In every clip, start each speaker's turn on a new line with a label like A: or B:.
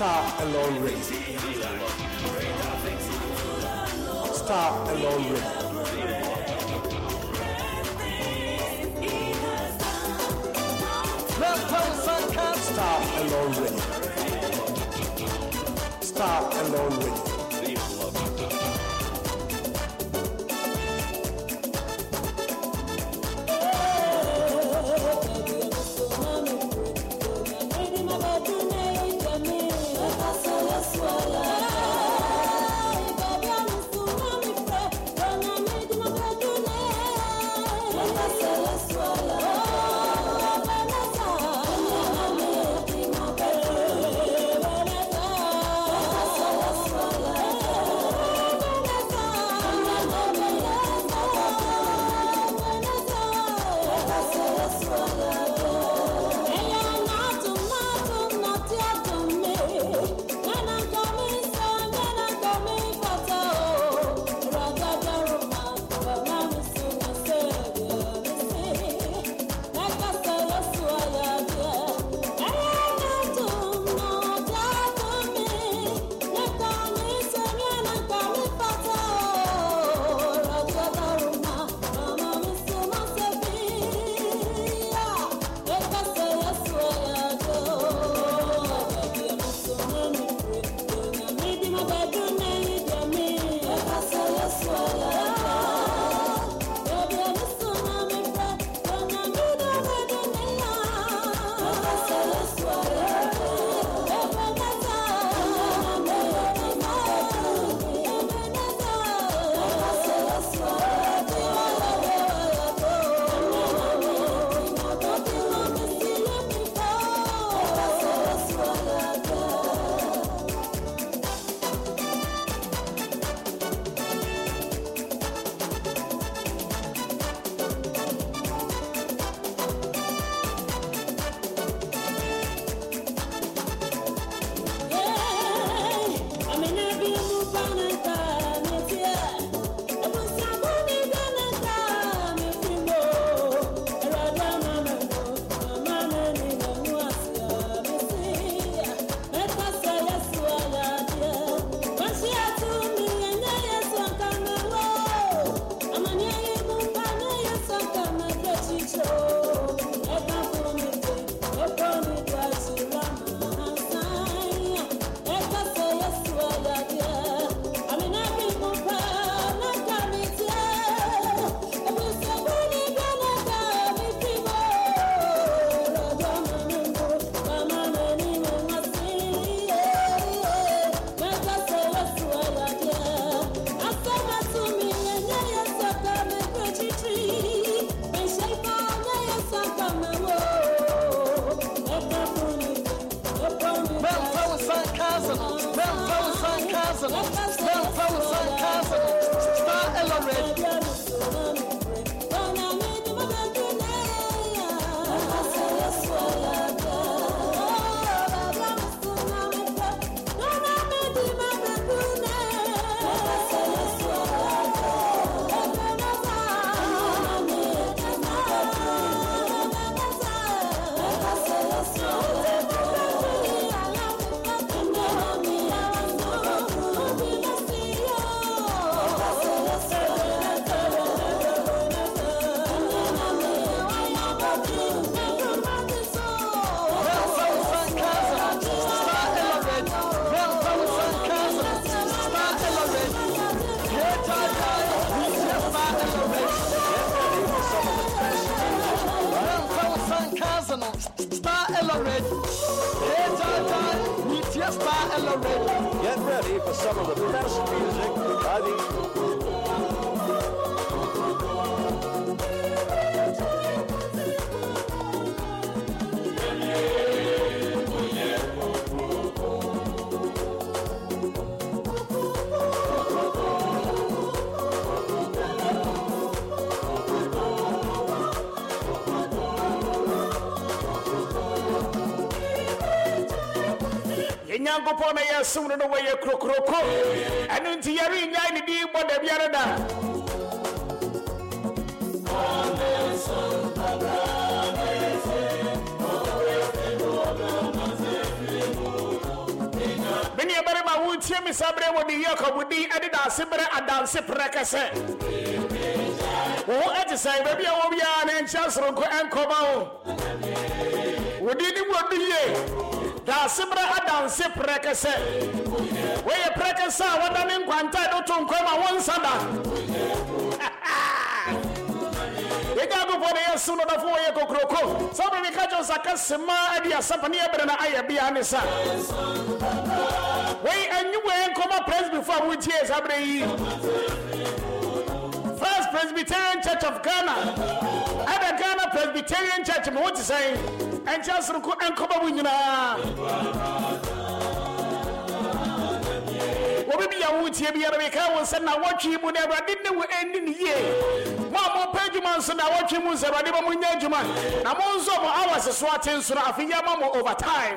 A: Star Alone Radio. Star Alone Radio. Star Alone Radio. Star Alone Radio.
B: Some of the best music
C: nyankopɔn na yɛsom no no wɔyɛ kurokuroko ɛno nti yɛrennyae ne din bɔ da biara da wotie me sa berɛ wɔ de yakob din ɛde da ase berɛ adanse prɛkɛ sɛ wo ho ɛte sɛ baabi a wɔ biara ne nkyɛ soronko ɛnkɔma wo. Wo ne wɔ do yie da ase berɛ adanse prɛkɛ sɛ woyɛ prɛkɛ sɛ a wɔdane nkwanta de to nkwa ma wo nsa da yɛgya agopɔ ne yɛsew no dɔfo wɔyɛ kokuroko sɛ wobɛ meka kyɛ saka sema ade asɛmpa ne yɛbrɛ no ayɛ ne a presbyterian church of ghana. Ɛda ghana presbyterian church ma wote sɛn ɛnkyɛ soroko ɛnkɔma mu nyinaa wɔbɛbi a wotie biara meka wo sɛ na wɔtwe mu no awurade ne wo ɛni ne yie. Mo a mopɛ adwuma nso na wɔtwe mu sɛ awurade ma monya adwuma. Na mo nso mo awase so ate nso no afei yɛma mo overtime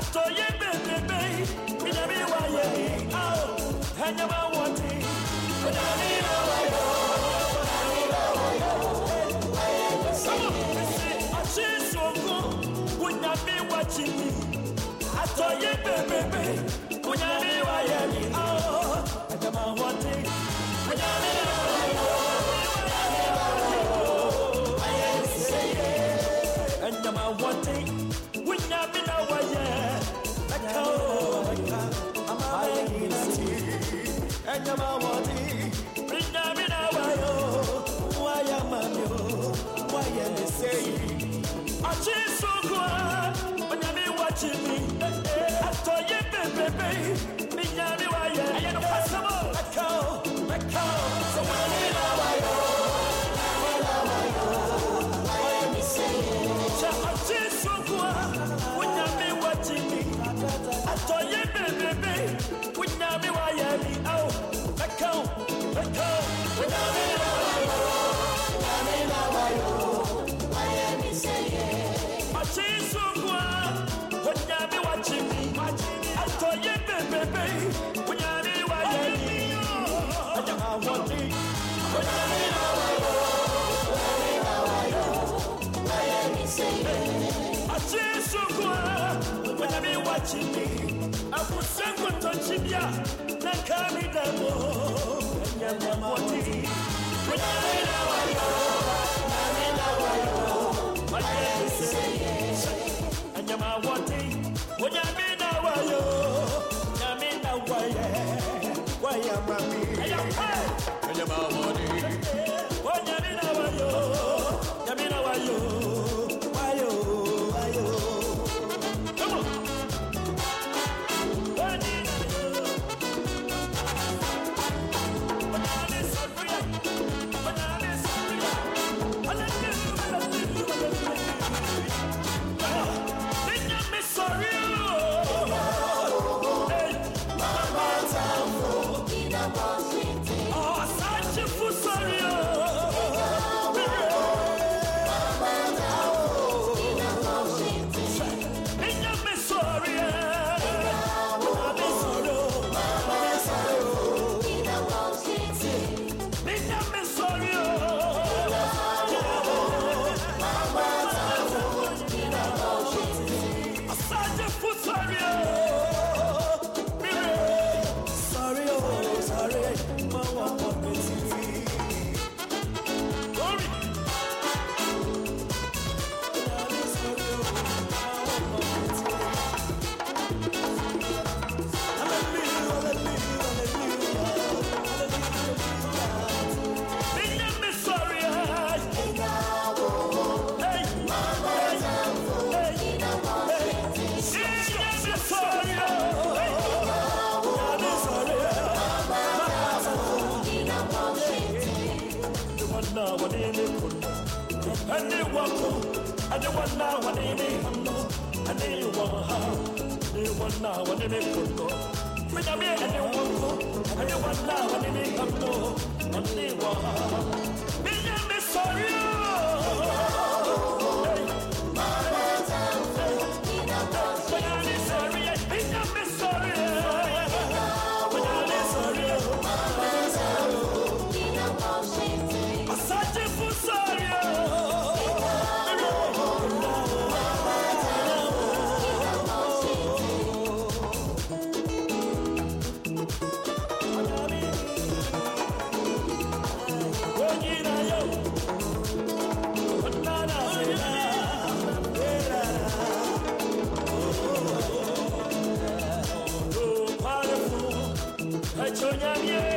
D: Atoye Bebe, Onyami Waye, Wayo, Achi Sogwa, Onyami Wachimi, Atoye Bebe, Onyami Waye, Ao, Anyama Wati, Onyami Anyama Wati, Onyami Waye, Akao, Anyama Wati, Onyami Wayo, Waya Mamio, Waya Mesei, Achi Onyami Wachimi, Apusangu Tonchibia, Nakami Damo, Anyama Wati, Onyami Anyama Wati, Onyami Wayo, Nyami Waye, na wane ne kunna ane wako want wana wane ne hanno ane waha ane wana wane ne kunno mina me ane wako ane wana wane ne hanno ane waha. Yeah.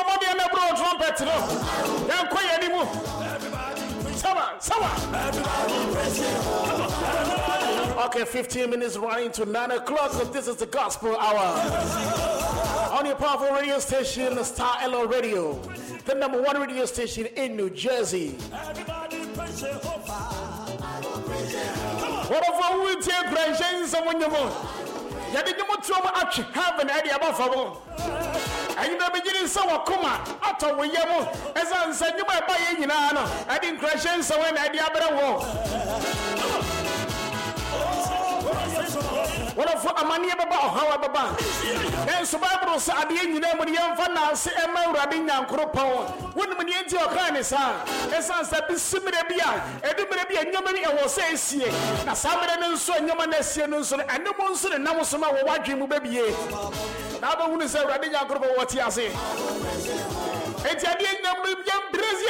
C: Ɔmɔdeɛ no borɔ trumpet no yɛnkɔ yɛ ni mu sawa sawa okay 15 minutes running to 9 o'clock so this is the gospel hour. On your powerful radio station the star elo radio the number one radio station in new jersey wɔbɛfoɔ wotie kura nhyɛ nsɛm nyɛ mu yɛde nye mo tuo mu atwe heaven ɛde aba fa mu. Ɛnyina bɛgyere nsa wɔ koma atɔ wo yɛ mu ɛsiane sɛ nnwuma ɛba yɛ nyinaa no ɛde nkurɛhyɛ nsɛm ɛna ɛde abrɛ wɔ wɔdɔfo amanneɛ bɛba ɔhaw bɛba nanso bible sɛ adeɛ nyinaa mu no yɛmfa naase ɛma awurade nyankoropɔn wonim neɛ nti ɔkaa ne saa. Ɛsiane sɛ bisi mmerɛ bi a ɛde mmerɛ bi a nnwoma bi ɛwɔ sɛ ɛsie na saa mmerɛ no nso a nnwoma no asie no nso no ɛne mu nso ne nam so ma wɔwɔ adwene mu bɛbie. Na wobɛhunu sɛ awurade nyankoropɔn wɔte ase. Enti adeɛ nyam no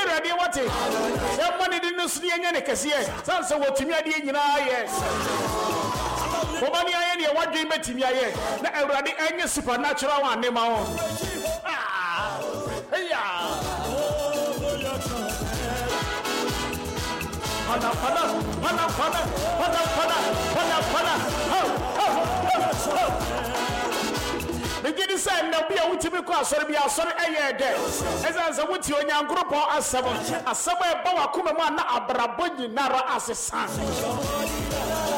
C: awurade wɔte yɛmmɔ ne de no so ne yɛnyɛ ne kɛseɛ. Sane sɛ wɔtumi adeɛ nyinaa yɛ wɔma ne ayɛ neɛ woadwen bɛtumi ayɛ na awurade ɛnyɛ supernatural wɔ anema ho Ah, ɛya. Pana, pana, pana, pana, pana, pana, pana, pana. Ho, ho, ho, ho. megye di sɛ nnɛ bi a wotumi kɔ asɔre bi asɔre ɛyɛ dɛ ɛsiane sɛ wotie onyankoropɔn asɛm asɛm a ɛba wakoma mu a na abrabɔ nyinara asesa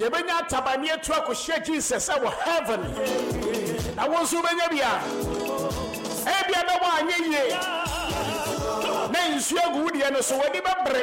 D: yɛbɛnya atabane atu akɔhyɛ jesus ɛwɔ heaven. Na wo nso wobɛnya bi a ebia na woanyɛ yie na nsuo agu wo deɛ no so w'ani bɛbere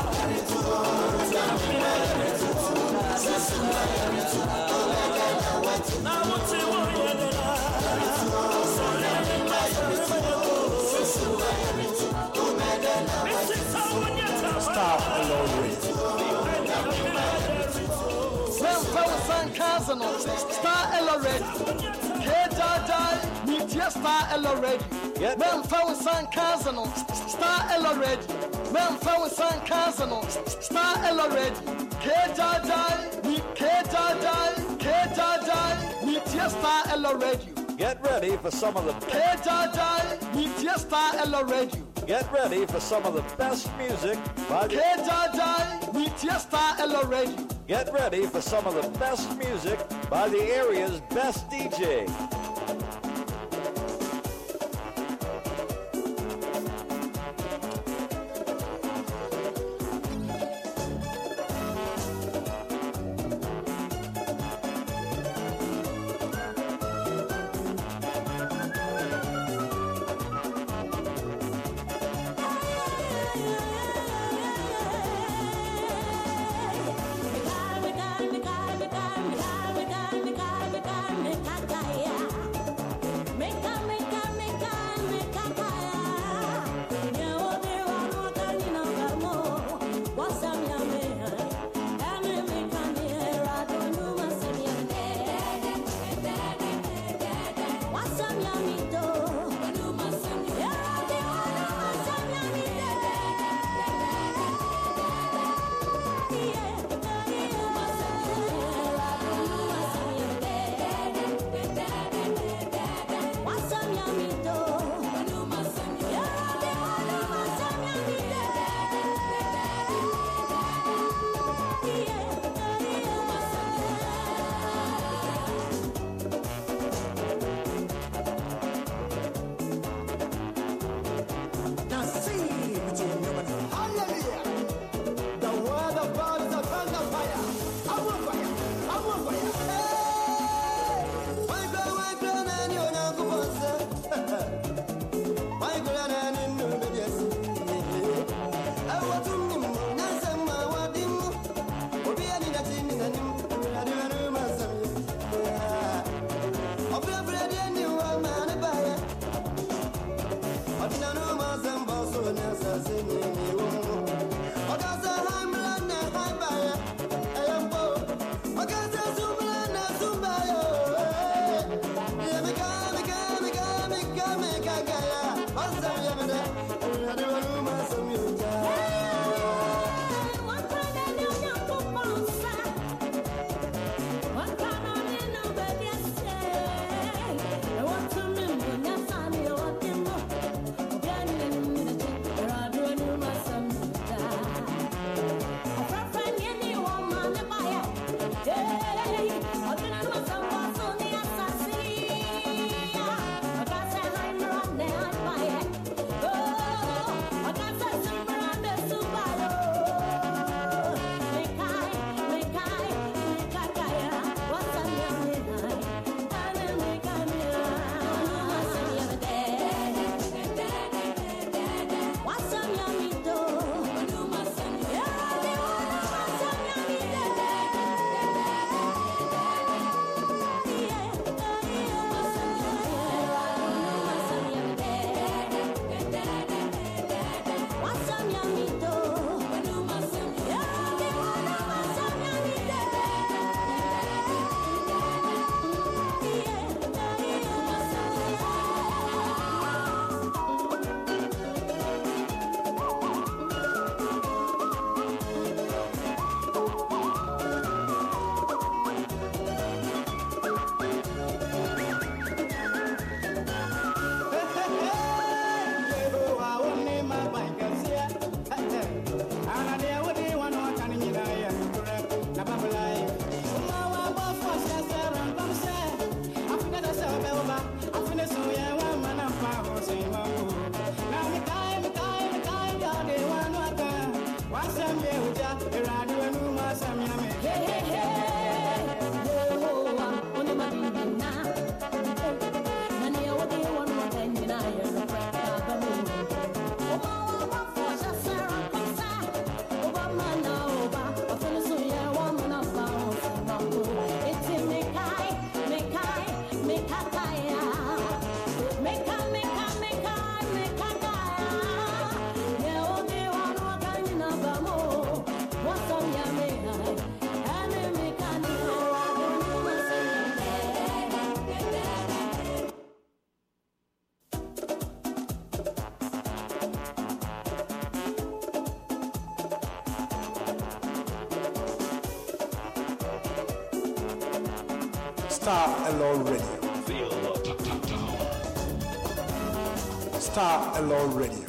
E: no Star Ella Red Kedada Meteor Star Ella Red
A: Get-
E: Memfa wo sankaza Star Ella Red Memfa wo sankaza no Star Ella Red Kedada Kedada Kedada Meteor Star
A: Get ready for some of the
E: Meteor Star
A: get ready for some of the best music by
E: Kedada Meteor Star Ella Red
A: Get ready for some of the best music by the area's best DJ.
B: Star Alone Radio. Star Alone Radio.